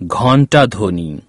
ঘণ্টাধ্বনি